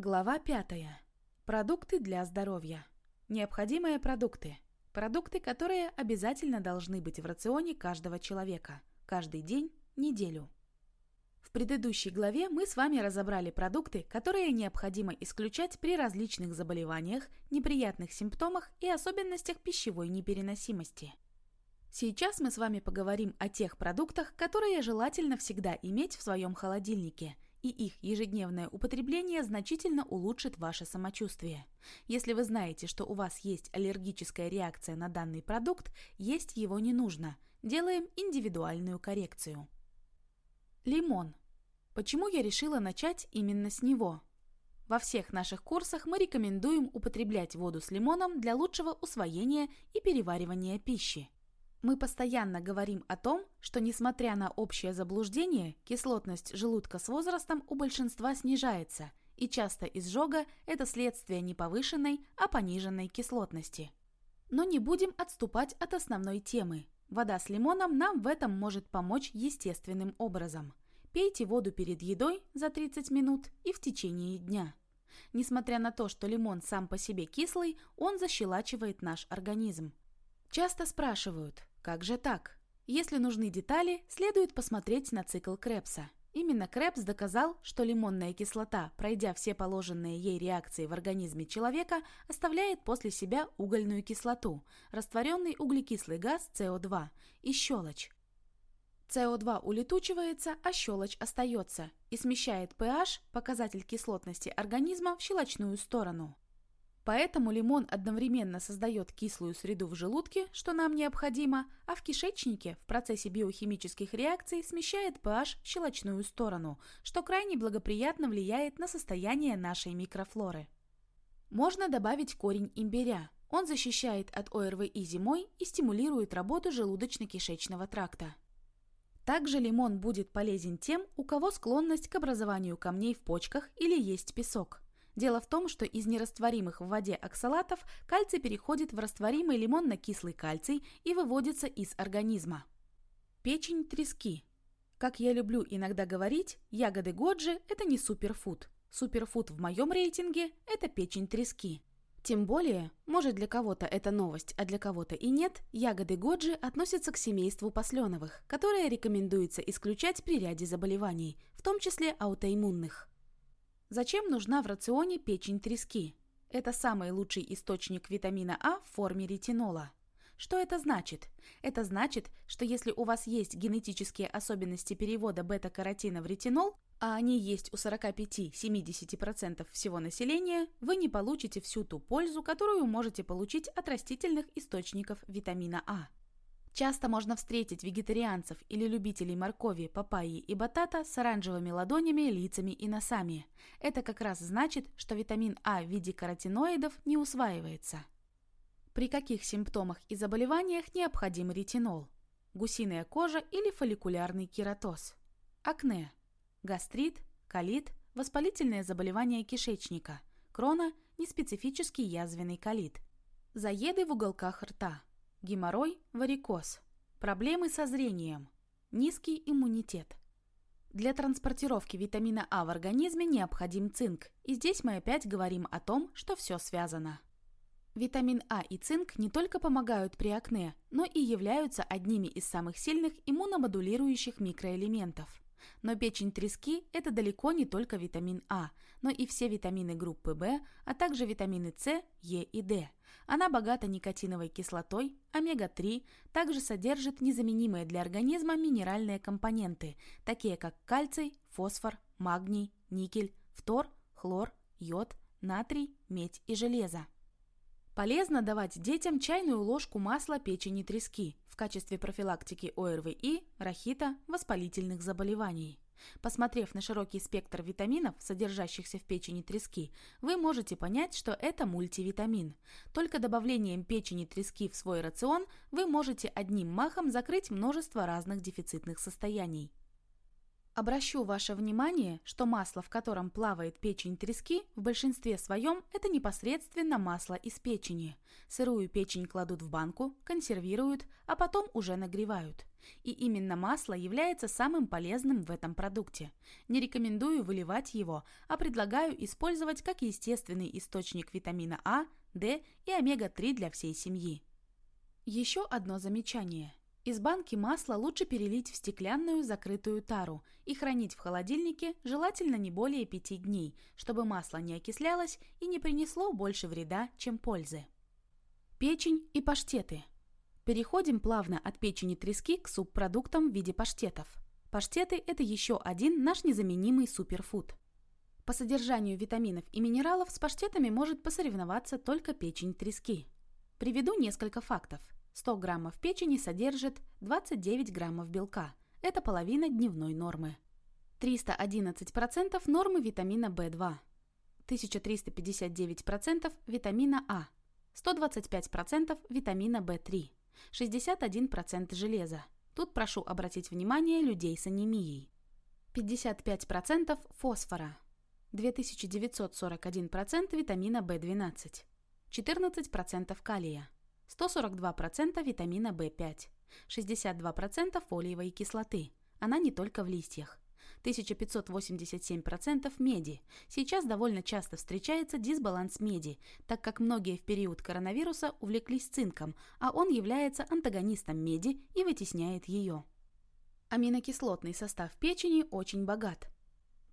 Глава пятая. Продукты для здоровья. Необходимые продукты. Продукты, которые обязательно должны быть в рационе каждого человека. Каждый день, неделю. В предыдущей главе мы с вами разобрали продукты, которые необходимо исключать при различных заболеваниях, неприятных симптомах и особенностях пищевой непереносимости. Сейчас мы с вами поговорим о тех продуктах, которые желательно всегда иметь в своем холодильнике – и их ежедневное употребление значительно улучшит ваше самочувствие. Если вы знаете, что у вас есть аллергическая реакция на данный продукт, есть его не нужно. Делаем индивидуальную коррекцию. Лимон. Почему я решила начать именно с него? Во всех наших курсах мы рекомендуем употреблять воду с лимоном для лучшего усвоения и переваривания пищи. Мы постоянно говорим о том, что несмотря на общее заблуждение, кислотность желудка с возрастом у большинства снижается, и часто изжога – это следствие не повышенной, а пониженной кислотности. Но не будем отступать от основной темы. Вода с лимоном нам в этом может помочь естественным образом. Пейте воду перед едой за 30 минут и в течение дня. Несмотря на то, что лимон сам по себе кислый, он защелачивает наш организм. Часто спрашивают, как же так? Если нужны детали, следует посмотреть на цикл Крепса. Именно Крепс доказал, что лимонная кислота, пройдя все положенные ей реакции в организме человека, оставляет после себя угольную кислоту, растворенный углекислый газ СО2 и щелочь. СО2 улетучивается, а щелочь остается и смещает pH, показатель кислотности организма, в щелочную сторону. Поэтому лимон одновременно создает кислую среду в желудке, что нам необходимо, а в кишечнике в процессе биохимических реакций смещает pH в щелочную сторону, что крайне благоприятно влияет на состояние нашей микрофлоры. Можно добавить корень имбиря. Он защищает от ОРВИ зимой и стимулирует работу желудочно-кишечного тракта. Также лимон будет полезен тем, у кого склонность к образованию камней в почках или есть песок. Дело в том, что из нерастворимых в воде оксалатов кальций переходит в растворимый лимонно-кислый кальций и выводится из организма. Печень трески. Как я люблю иногда говорить, ягоды годжи – это не суперфуд. Суперфуд в моем рейтинге – это печень трески. Тем более, может для кого-то это новость, а для кого-то и нет, ягоды годжи относятся к семейству посленовых, которые рекомендуется исключать при ряде заболеваний, в том числе аутоиммунных. Зачем нужна в рационе печень трески? Это самый лучший источник витамина А в форме ретинола. Что это значит? Это значит, что если у вас есть генетические особенности перевода бета-каротина в ретинол, а они есть у 45-70% всего населения, вы не получите всю ту пользу, которую можете получить от растительных источников витамина А. Часто можно встретить вегетарианцев или любителей моркови, папайи и батата с оранжевыми ладонями, лицами и носами. Это как раз значит, что витамин А в виде каротиноидов не усваивается. При каких симптомах и заболеваниях необходим ретинол? Гусиная кожа или фолликулярный кератоз? Акне, гастрит, колит, воспалительное заболевание кишечника, крона, неспецифический язвенный колит, заеды в уголках рта – Геморрой, варикоз. Проблемы со зрением. Низкий иммунитет. Для транспортировки витамина А в организме необходим цинк, и здесь мы опять говорим о том, что все связано. Витамин А и цинк не только помогают при акне, но и являются одними из самых сильных иммуномодулирующих микроэлементов. Но печень трески – это далеко не только витамин А, но и все витамины группы В, а также витамины С, Е и Д. Она богата никотиновой кислотой, омега-3, также содержит незаменимые для организма минеральные компоненты, такие как кальций, фосфор, магний, никель, фтор, хлор, йод, натрий, медь и железо. Полезно давать детям чайную ложку масла печени трески в качестве профилактики ОРВИ, рахита, воспалительных заболеваний. Посмотрев на широкий спектр витаминов, содержащихся в печени трески, вы можете понять, что это мультивитамин. Только добавлением печени трески в свой рацион вы можете одним махом закрыть множество разных дефицитных состояний. Обращу ваше внимание, что масло, в котором плавает печень трески, в большинстве своем это непосредственно масло из печени. Сырую печень кладут в банку, консервируют, а потом уже нагревают. И именно масло является самым полезным в этом продукте. Не рекомендую выливать его, а предлагаю использовать как естественный источник витамина А, D и омега-3 для всей семьи. Еще одно замечание. Из банки масла лучше перелить в стеклянную закрытую тару и хранить в холодильнике желательно не более 5 дней, чтобы масло не окислялось и не принесло больше вреда, чем пользы. Печень и паштеты. Переходим плавно от печени трески к субпродуктам в виде паштетов. Паштеты – это еще один наш незаменимый суперфуд. По содержанию витаминов и минералов с паштетами может посоревноваться только печень трески. Приведу несколько фактов – 100 граммов печени содержит 29 граммов белка. Это половина дневной нормы. 311% нормы витамина В2. 1359% витамина А. 125% витамина В3. 61% железа. Тут прошу обратить внимание людей с анемией. 55% фосфора. 2941% витамина В12. 14% калия. 142% витамина В5, 62% фолиевой кислоты. Она не только в листьях. 1587% меди. Сейчас довольно часто встречается дисбаланс меди, так как многие в период коронавируса увлеклись цинком, а он является антагонистом меди и вытесняет ее. Аминокислотный состав печени очень богат.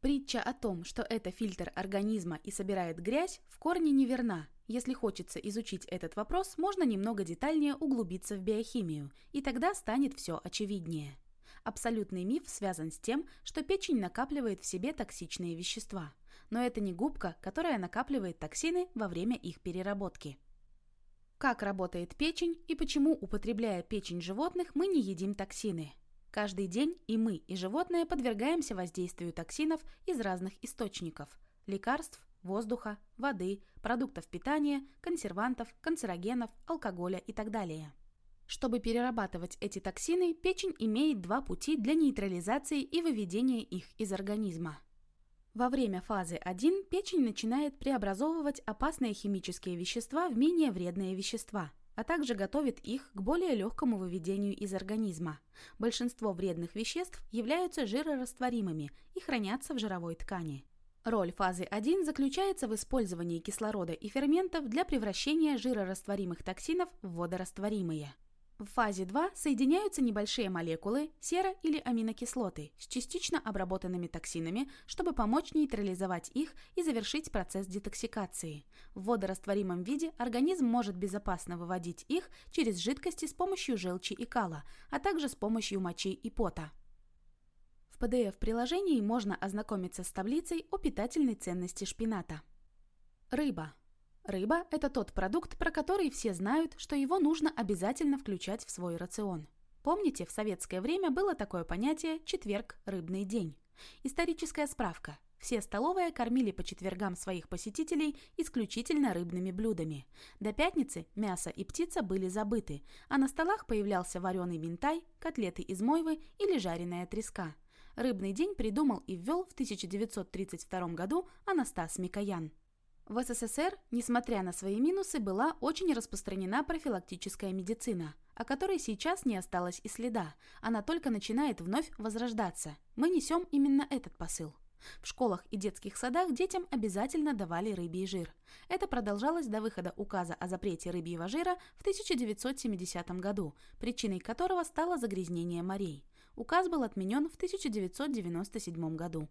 Притча о том, что это фильтр организма и собирает грязь, в корне неверна. Если хочется изучить этот вопрос, можно немного детальнее углубиться в биохимию, и тогда станет все очевиднее. Абсолютный миф связан с тем, что печень накапливает в себе токсичные вещества. Но это не губка, которая накапливает токсины во время их переработки. Как работает печень и почему, употребляя печень животных, мы не едим токсины? Каждый день и мы, и животные подвергаемся воздействию токсинов из разных источников – лекарств, воздуха, воды, продуктов питания, консервантов, канцерогенов, алкоголя и так далее. Чтобы перерабатывать эти токсины, печень имеет два пути для нейтрализации и выведения их из организма. Во время фазы 1 печень начинает преобразовывать опасные химические вещества в менее вредные вещества, а также готовит их к более легкому выведению из организма. Большинство вредных веществ являются жирорастворимыми и хранятся в жировой ткани. Роль фазы 1 заключается в использовании кислорода и ферментов для превращения жирорастворимых токсинов в водорастворимые. В фазе 2 соединяются небольшие молекулы сера- или аминокислоты с частично обработанными токсинами, чтобы помочь нейтрализовать их и завершить процесс детоксикации. В водорастворимом виде организм может безопасно выводить их через жидкости с помощью желчи и кала, а также с помощью мочи и пота. В PDF-приложении можно ознакомиться с таблицей о питательной ценности шпината. Рыба. Рыба – это тот продукт, про который все знают, что его нужно обязательно включать в свой рацион. Помните, в советское время было такое понятие «четверг – рыбный день». Историческая справка. Все столовые кормили по четвергам своих посетителей исключительно рыбными блюдами. До пятницы мясо и птица были забыты, а на столах появлялся вареный минтай, котлеты из мойвы или жареная треска – Рыбный день придумал и ввел в 1932 году Анастас Микоян. В СССР, несмотря на свои минусы, была очень распространена профилактическая медицина, о которой сейчас не осталось и следа. Она только начинает вновь возрождаться. Мы несем именно этот посыл. В школах и детских садах детям обязательно давали рыбий жир. Это продолжалось до выхода указа о запрете рыбьего жира в 1970 году, причиной которого стало загрязнение морей. Указ был отменен в 1997 году.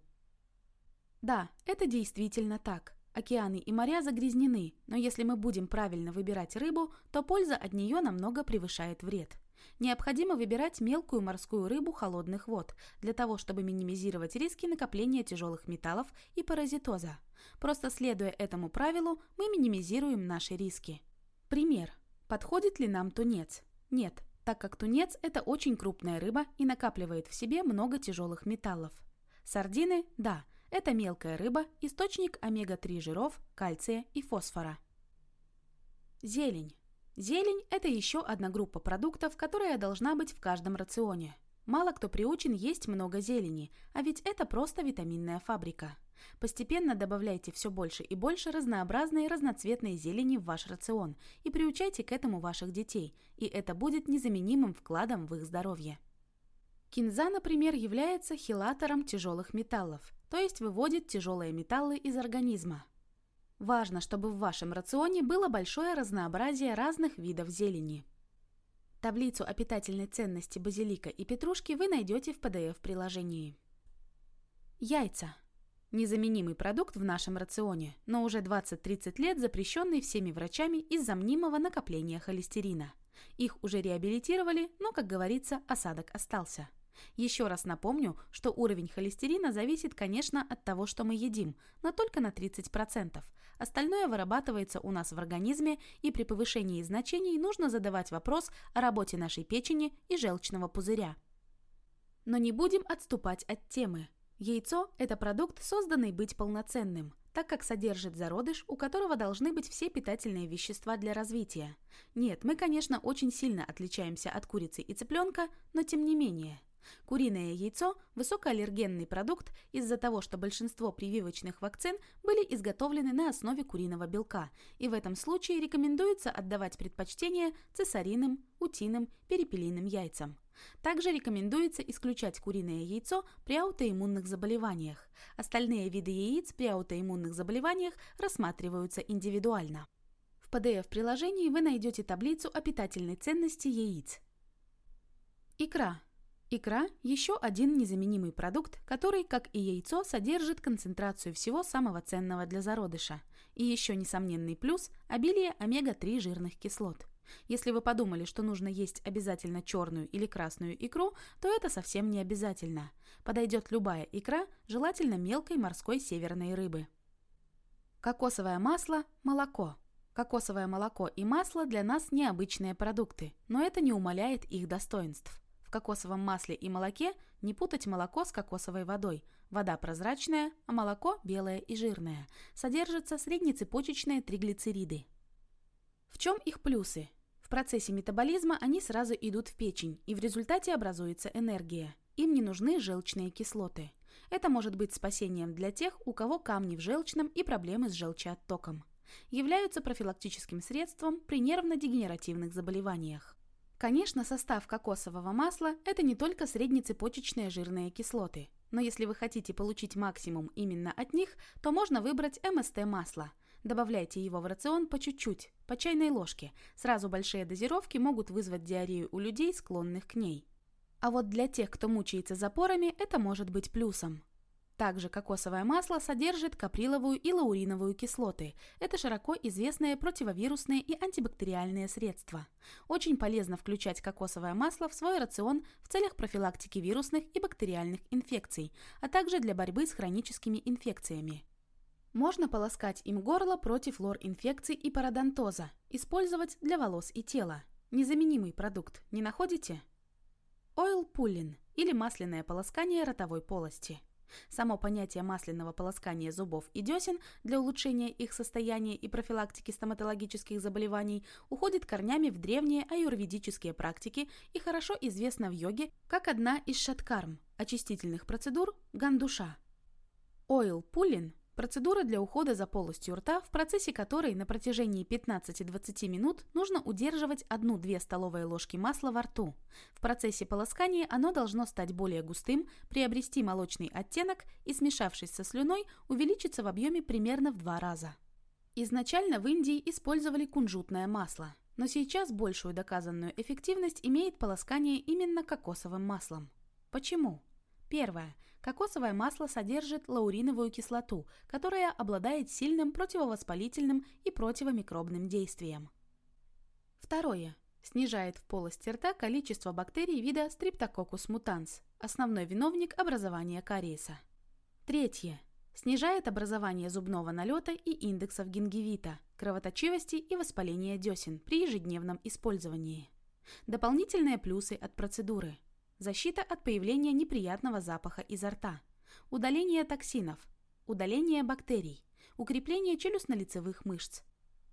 Да, это действительно так. Океаны и моря загрязнены, но если мы будем правильно выбирать рыбу, то польза от нее намного превышает вред. Необходимо выбирать мелкую морскую рыбу холодных вод, для того, чтобы минимизировать риски накопления тяжелых металлов и паразитоза. Просто следуя этому правилу, мы минимизируем наши риски. Пример. Подходит ли нам тунец? Нет, так как тунец – это очень крупная рыба и накапливает в себе много тяжелых металлов. Сардины – да, это мелкая рыба, источник омега-3 жиров, кальция и фосфора. Зелень. Зелень – это еще одна группа продуктов, которая должна быть в каждом рационе. Мало кто приучен есть много зелени, а ведь это просто витаминная фабрика. Постепенно добавляйте все больше и больше разнообразной разноцветной зелени в ваш рацион и приучайте к этому ваших детей, и это будет незаменимым вкладом в их здоровье. Кинза, например, является хилатором тяжелых металлов, то есть выводит тяжелые металлы из организма. Важно, чтобы в вашем рационе было большое разнообразие разных видов зелени. Таблицу о питательной ценности базилика и петрушки вы найдете в PDF-приложении. Яйца. Незаменимый продукт в нашем рационе, но уже 20-30 лет запрещенный всеми врачами из-за мнимого накопления холестерина. Их уже реабилитировали, но, как говорится, осадок остался. Еще раз напомню, что уровень холестерина зависит, конечно, от того, что мы едим, но только на 30%. Остальное вырабатывается у нас в организме, и при повышении значений нужно задавать вопрос о работе нашей печени и желчного пузыря. Но не будем отступать от темы. Яйцо – это продукт, созданный быть полноценным, так как содержит зародыш, у которого должны быть все питательные вещества для развития. Нет, мы, конечно, очень сильно отличаемся от курицы и цыпленка, но тем не менее. Куриное яйцо – высокоаллергенный продукт из-за того, что большинство прививочных вакцин были изготовлены на основе куриного белка, и в этом случае рекомендуется отдавать предпочтение цесариным, утиным, перепелиным яйцам. Также рекомендуется исключать куриное яйцо при аутоиммунных заболеваниях. Остальные виды яиц при аутоиммунных заболеваниях рассматриваются индивидуально. В PDF-приложении вы найдете таблицу о питательной ценности яиц. Икра. Икра – еще один незаменимый продукт, который, как и яйцо, содержит концентрацию всего самого ценного для зародыша. И еще несомненный плюс – обилие омега-3 жирных кислот – если вы подумали, что нужно есть обязательно черную или красную икру, то это совсем не обязательно. Подойдет любая икра, желательно мелкой морской северной рыбы. Кокосовое масло, молоко. Кокосовое молоко и масло для нас необычные продукты, но это не умаляет их достоинств. Кокосовом масле и молоке не путать молоко с кокосовой водой. Вода прозрачная, а молоко белое и жирное. Содержатся среднецепочечные триглицериды. В чем их плюсы? В процессе метаболизма они сразу идут в печень, и в результате образуется энергия. Им не нужны желчные кислоты. Это может быть спасением для тех, у кого камни в желчном и проблемы с желчеоттоком. Являются профилактическим средством при нервно-дегенеративных заболеваниях. Конечно, состав кокосового масла – это не только среднецепочечные жирные кислоты. Но если вы хотите получить максимум именно от них, то можно выбрать МСТ-масло – Добавляйте его в рацион по чуть-чуть, по чайной ложке. Сразу большие дозировки могут вызвать диарею у людей, склонных к ней. А вот для тех, кто мучается запорами, это может быть плюсом. Также кокосовое масло содержит каприловую и лауриновую кислоты. Это широко известные противовирусные и антибактериальные средства. Очень полезно включать кокосовое масло в свой рацион в целях профилактики вирусных и бактериальных инфекций, а также для борьбы с хроническими инфекциями. Можно полоскать им горло против лор-инфекций и пародонтоза, использовать для волос и тела. Незаменимый продукт, не находите? Oil pulling или масляное полоскание ротовой полости. Само понятие масляного полоскания зубов и десен для улучшения их состояния и профилактики стоматологических заболеваний уходит корнями в древние аюрведические практики и хорошо известно в йоге как одна из шаткарм – очистительных процедур гандуша. Oil pulling Процедура для ухода за полостью рта, в процессе которой на протяжении 15-20 минут нужно удерживать 1-2 столовые ложки масла во рту. В процессе полоскания оно должно стать более густым, приобрести молочный оттенок и, смешавшись со слюной, увеличиться в объеме примерно в два раза. Изначально в Индии использовали кунжутное масло, но сейчас большую доказанную эффективность имеет полоскание именно кокосовым маслом. Почему? Первое. Кокосовое масло содержит лауриновую кислоту, которая обладает сильным противовоспалительным и противомикробным действием. Второе. Снижает в полости рта количество бактерий вида Streptococcus mutans, основной виновник образования кариеса. Третье. Снижает образование зубного налета и индексов гингивита, кровоточивости и воспаления десен при ежедневном использовании. Дополнительные плюсы от процедуры – Защита от появления неприятного запаха изо рта. Удаление токсинов. Удаление бактерий. Укрепление челюстно-лицевых мышц.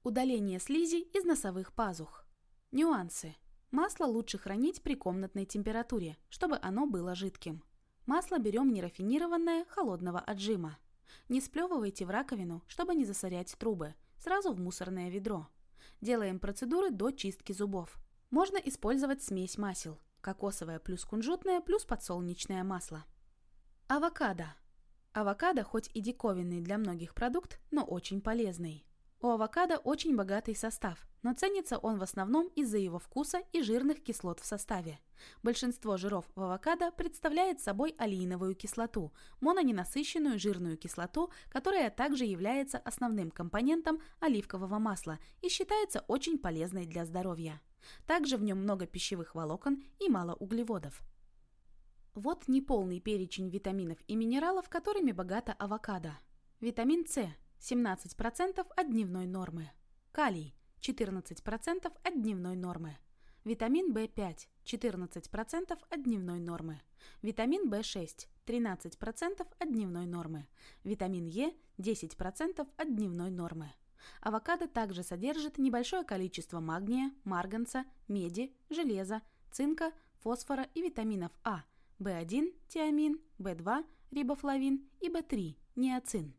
Удаление слизи из носовых пазух. Нюансы. Масло лучше хранить при комнатной температуре, чтобы оно было жидким. Масло берем нерафинированное, холодного отжима. Не сплевывайте в раковину, чтобы не засорять трубы. Сразу в мусорное ведро. Делаем процедуры до чистки зубов. Можно использовать смесь масел. Кокосовое плюс кунжутное плюс подсолнечное масло. Авокадо. Авокадо хоть и диковинный для многих продукт, но очень полезный. У авокадо очень богатый состав, но ценится он в основном из-за его вкуса и жирных кислот в составе. Большинство жиров в авокадо представляет собой алииновую кислоту, мононенасыщенную жирную кислоту, которая также является основным компонентом оливкового масла и считается очень полезной для здоровья. Также в нем много пищевых волокон и мало углеводов. Вот неполный перечень витаминов и минералов, которыми богата авокадо. Витамин С 17% от дневной нормы. Калий 14% от дневной нормы. Витамин В5 14% от дневной нормы. Витамин В6 13% от дневной нормы. Витамин Е 10% от дневной нормы. Авокадо также содержит небольшое количество магния, марганца, меди, железа, цинка, фосфора и витаминов А, В1, тиамин, В2, рибофлавин и В3, ниацин.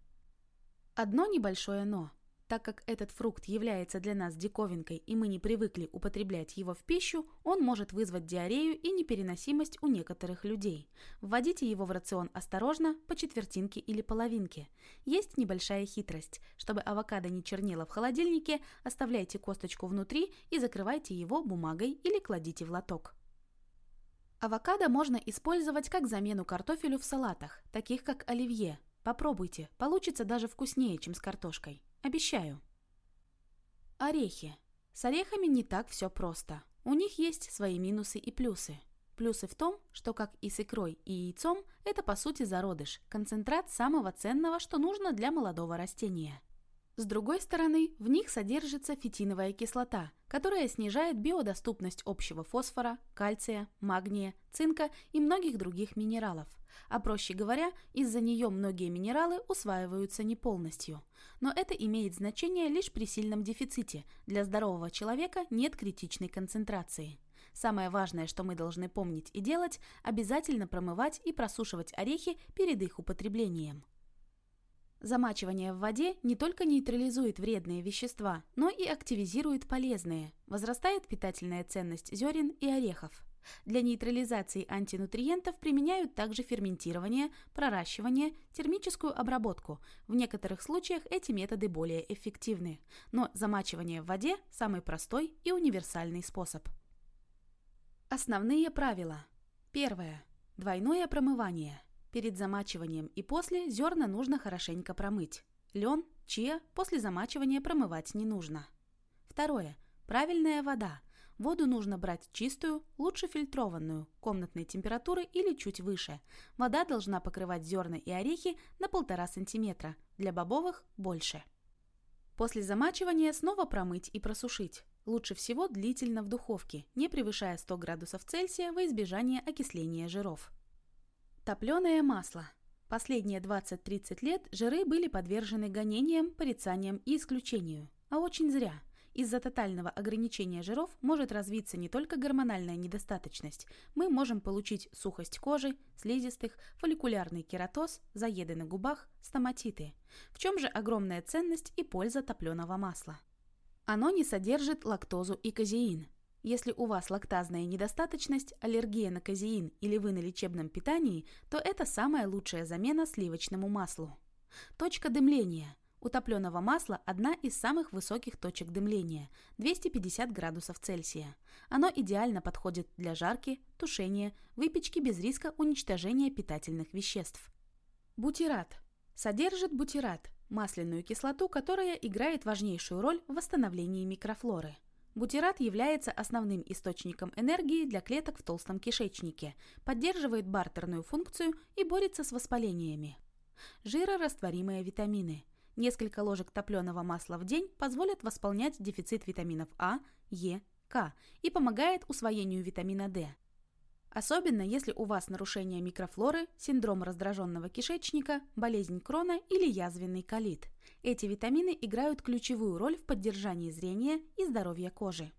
Одно небольшое «но». Так как этот фрукт является для нас диковинкой и мы не привыкли употреблять его в пищу, он может вызвать диарею и непереносимость у некоторых людей. Вводите его в рацион осторожно, по четвертинке или половинке. Есть небольшая хитрость. Чтобы авокадо не чернело в холодильнике, оставляйте косточку внутри и закрывайте его бумагой или кладите в лоток. Авокадо можно использовать как замену картофелю в салатах, таких как оливье, Попробуйте, получится даже вкуснее, чем с картошкой. Обещаю. Орехи. С орехами не так все просто. У них есть свои минусы и плюсы. Плюсы в том, что, как и с икрой и яйцом, это по сути зародыш, концентрат самого ценного, что нужно для молодого растения. С другой стороны, в них содержится фитиновая кислота, которая снижает биодоступность общего фосфора, кальция, магния, цинка и многих других минералов. А проще говоря, из-за нее многие минералы усваиваются не полностью. Но это имеет значение лишь при сильном дефиците. Для здорового человека нет критичной концентрации. Самое важное, что мы должны помнить и делать, обязательно промывать и просушивать орехи перед их употреблением. Замачивание в воде не только нейтрализует вредные вещества, но и активизирует полезные. Возрастает питательная ценность зерен и орехов. Для нейтрализации антинутриентов применяют также ферментирование, проращивание, термическую обработку. В некоторых случаях эти методы более эффективны. Но замачивание в воде – самый простой и универсальный способ. Основные правила. Первое. Двойное промывание – Перед замачиванием и после зерна нужно хорошенько промыть. Лен, чия после замачивания промывать не нужно. Второе. Правильная вода. Воду нужно брать чистую, лучше фильтрованную, комнатной температуры или чуть выше. Вода должна покрывать зерна и орехи на 1,5 см, для бобовых – больше. После замачивания снова промыть и просушить. Лучше всего длительно в духовке, не превышая 100 градусов Цельсия во избежание окисления жиров. Топленое масло. Последние 20-30 лет жиры были подвержены гонениям, порицаниям и исключению. А очень зря. Из-за тотального ограничения жиров может развиться не только гормональная недостаточность. Мы можем получить сухость кожи, слизистых, фолликулярный кератоз, заеды на губах, стоматиты. В чем же огромная ценность и польза топленого масла? Оно не содержит лактозу и казеин, если у вас лактазная недостаточность, аллергия на казеин или вы на лечебном питании, то это самая лучшая замена сливочному маслу. Точка дымления. У топленого масла одна из самых высоких точек дымления – 250 градусов Цельсия. Оно идеально подходит для жарки, тушения, выпечки без риска уничтожения питательных веществ. Бутират. Содержит бутират – масляную кислоту, которая играет важнейшую роль в восстановлении микрофлоры. Бутират является основным источником энергии для клеток в толстом кишечнике, поддерживает бартерную функцию и борется с воспалениями. Жирорастворимые витамины. Несколько ложек топленого масла в день позволят восполнять дефицит витаминов А, Е, К и помогает усвоению витамина D. Особенно если у вас нарушение микрофлоры, синдром раздраженного кишечника, болезнь крона или язвенный колит. Эти витамины играют ключевую роль в поддержании зрения и здоровья кожи.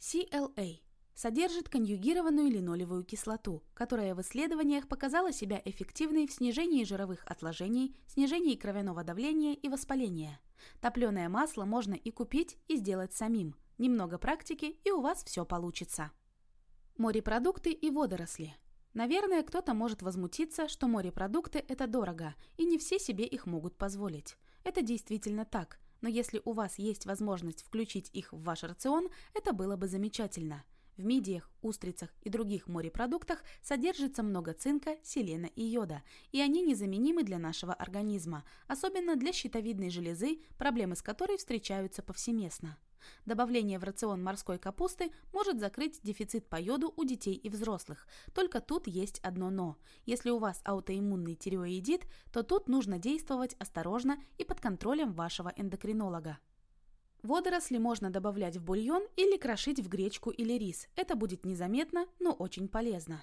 CLA Содержит конъюгированную линолевую кислоту, которая в исследованиях показала себя эффективной в снижении жировых отложений, снижении кровяного давления и воспаления. Топленое масло можно и купить, и сделать самим. Немного практики, и у вас все получится. Морепродукты и водоросли. Наверное, кто-то может возмутиться, что морепродукты – это дорого, и не все себе их могут позволить. Это действительно так, но если у вас есть возможность включить их в ваш рацион, это было бы замечательно. В мидиях, устрицах и других морепродуктах содержится много цинка, селена и йода, и они незаменимы для нашего организма, особенно для щитовидной железы, проблемы с которой встречаются повсеместно. Добавление в рацион морской капусты может закрыть дефицит по йоду у детей и взрослых. Только тут есть одно «но». Если у вас аутоиммунный тиреоидит, то тут нужно действовать осторожно и под контролем вашего эндокринолога. Водоросли можно добавлять в бульон или крошить в гречку или рис. Это будет незаметно, но очень полезно.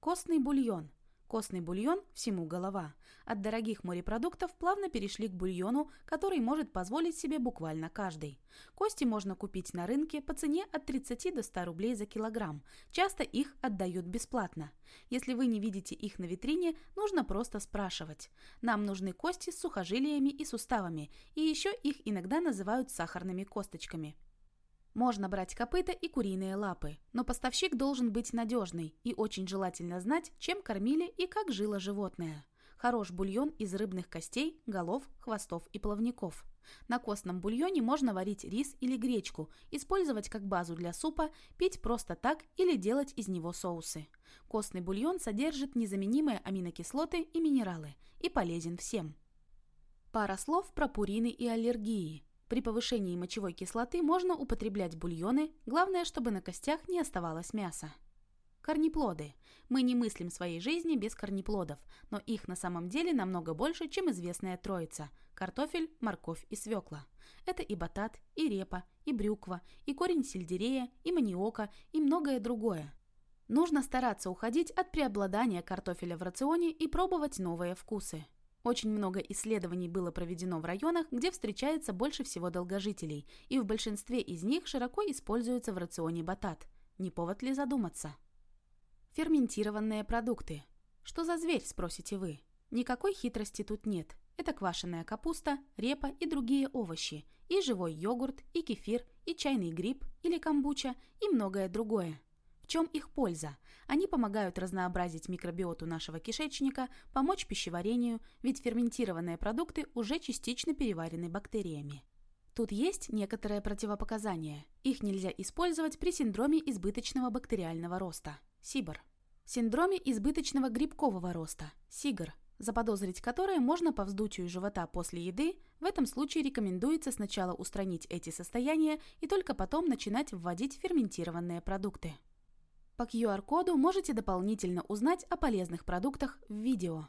Костный бульон. Костный бульон – всему голова. От дорогих морепродуктов плавно перешли к бульону, который может позволить себе буквально каждый. Кости можно купить на рынке по цене от 30 до 100 рублей за килограмм. Часто их отдают бесплатно. Если вы не видите их на витрине, нужно просто спрашивать. Нам нужны кости с сухожилиями и суставами, и еще их иногда называют сахарными косточками. Можно брать копыта и куриные лапы, но поставщик должен быть надежный и очень желательно знать, чем кормили и как жило животное. Хорош бульон из рыбных костей, голов, хвостов и плавников. На костном бульоне можно варить рис или гречку, использовать как базу для супа, пить просто так или делать из него соусы. Костный бульон содержит незаменимые аминокислоты и минералы и полезен всем. Пара слов про пурины и аллергии. При повышении мочевой кислоты можно употреблять бульоны, главное, чтобы на костях не оставалось мяса. Корнеплоды. Мы не мыслим своей жизни без корнеплодов, но их на самом деле намного больше, чем известная троица – картофель, морковь и свекла. Это и батат, и репа, и брюква, и корень сельдерея, и маниока, и многое другое. Нужно стараться уходить от преобладания картофеля в рационе и пробовать новые вкусы. Очень много исследований было проведено в районах, где встречается больше всего долгожителей, и в большинстве из них широко используется в рационе батат. Не повод ли задуматься? Ферментированные продукты. Что за зверь, спросите вы? Никакой хитрости тут нет. Это квашеная капуста, репа и другие овощи, и живой йогурт, и кефир, и чайный гриб или камбуча, и многое другое. В чем их польза? Они помогают разнообразить микробиоту нашего кишечника, помочь пищеварению, ведь ферментированные продукты уже частично переварены бактериями. Тут есть некоторые противопоказания. Их нельзя использовать при синдроме избыточного бактериального роста – СИБР. Синдроме избыточного грибкового роста – СИГР, заподозрить которое можно по вздутию живота после еды, в этом случае рекомендуется сначала устранить эти состояния и только потом начинать вводить ферментированные продукты. По QR-коду можете дополнительно узнать о полезных продуктах в видео.